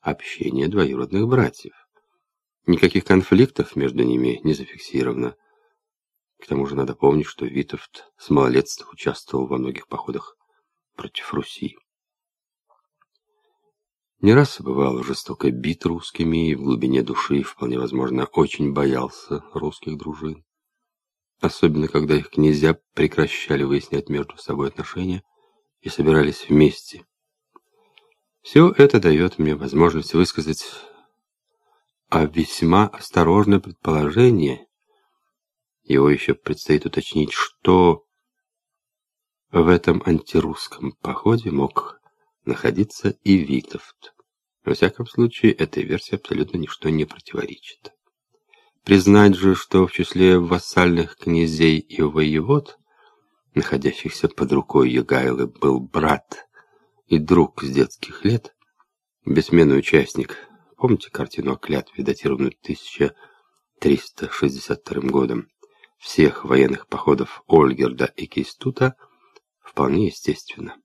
общение двоюродных братьев. Никаких конфликтов между ними не зафиксировано. К тому же надо помнить, что Витовт с малолетства участвовал во многих походах против Руси. Не раз бывал жестоко бит русскими и в глубине души, вполне возможно, очень боялся русских дружин. Особенно, когда их князья прекращали выяснять между собой отношения и собирались вместе. Все это дает мне возможность высказать а весьма осторожное предположение. Его еще предстоит уточнить, что в этом антирусском походе мог находиться и Витовт. Во всяком случае, этой версии абсолютно ничто не противоречит. Признать же, что в числе вассальных князей и воевод, находящихся под рукой Егайлы, был брат и друг с детских лет, бессменный участник, помните картину о клятве, датированную 1362 годом, всех военных походов Ольгерда и Кейстута, вполне естественно.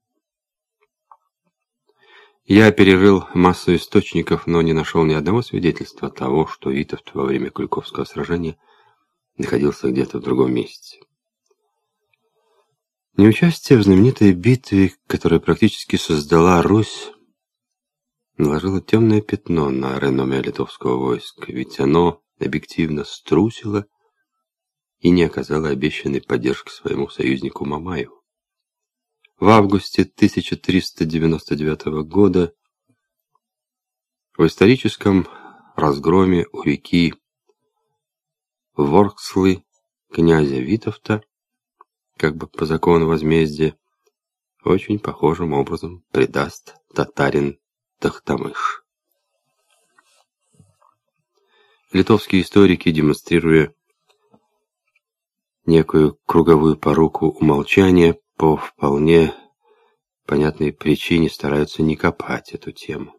Я перерыл массу источников, но не нашел ни одного свидетельства того, что Витовт во время Куликовского сражения находился где-то в другом месте. Неучастие в знаменитой битве, которая практически создала Русь, наложило темное пятно на реноме литовского войска, ведь оно объективно струсило и не оказало обещанной поддержки своему союзнику Мамаю. В августе 1399 года в историческом разгроме у реки Воркслы князя Витовта, как бы по закону возмездия, очень похожим образом предаст татарин Тахтамыш. Литовские историки, демонстрируя некую круговую поруку умолчания, по вполне понятной причине стараются не копать эту тему.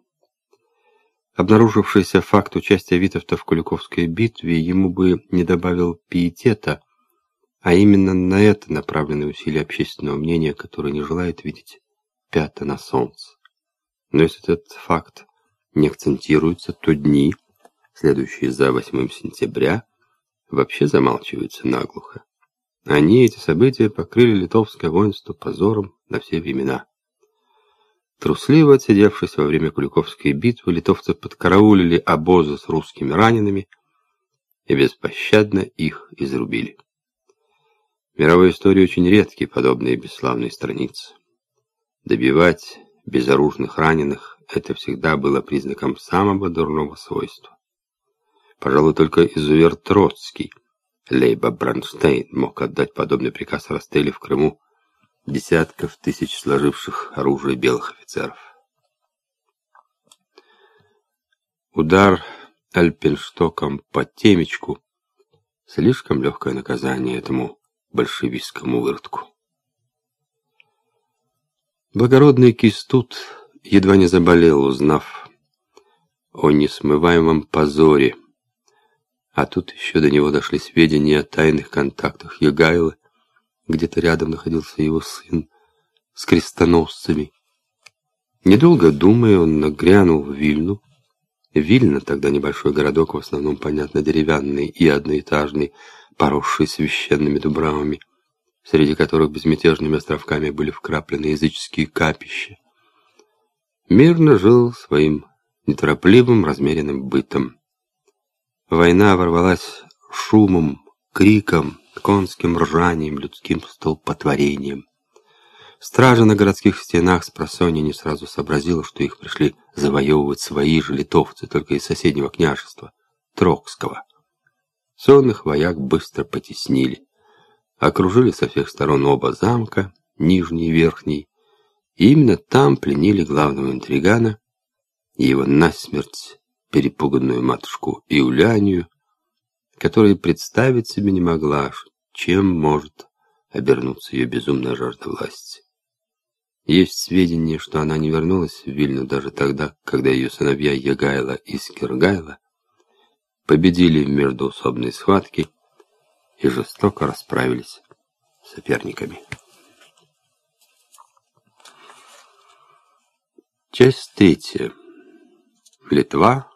Обнаружившийся факт участия Витовта в Куликовской битве ему бы не добавил пиетета, а именно на это направлены усилия общественного мнения, которое не желает видеть пята на солнце. Но если этот факт не акцентируется, то дни, следующие за 8 сентября, вообще замалчиваются наглухо. Они, эти события, покрыли литовское воинство позором на все времена. Трусливо отсидевшись во время Куликовской битвы, литовцы подкараулили обозы с русскими ранеными и беспощадно их изрубили. В мировой истории очень редкие подобные бесславные страницы. Добивать безоружных раненых это всегда было признаком самого дурного свойства. Пожалуй, только изувер Троцкий – Лейба Бронштейн мог отдать подобный приказ расстреле в Крыму десятков тысяч сложивших оружие белых офицеров. Удар альпенштоком по темечку — слишком легкое наказание этому большевистскому выродку. Благородный Кистут едва не заболел, узнав о несмываемом позоре — а тут еще до него дошли сведения о тайных контактах Ягайлы. Где-то рядом находился его сын с крестоносцами. Недолго думая, он нагрянул в Вильну. Вильна тогда небольшой городок, в основном, понятно, деревянный и одноэтажный, поросший священными дубравами, среди которых безмятежными островками были вкраплены языческие капища. Мирно жил своим неторопливым, размеренным бытом. Война ворвалась шумом, криком, конским ржанием, людским столпотворением. Стража на городских стенах с просонья не сразу сообразила, что их пришли завоевывать свои же литовцы, только из соседнего княжества, Трокского. Сонных вояк быстро потеснили. Окружили со всех сторон оба замка, нижний и верхний, и именно там пленили главного интригана его насмерть перепуганную матушку Иулянию, которая представить себе не могла, чем может обернуться ее безумная жажда власти. Есть сведения, что она не вернулась в Вильну даже тогда, когда ее сыновья Ягайла и Скиргайла победили в междоусобной схватке и жестоко расправились с соперниками. Часть третья. Литва,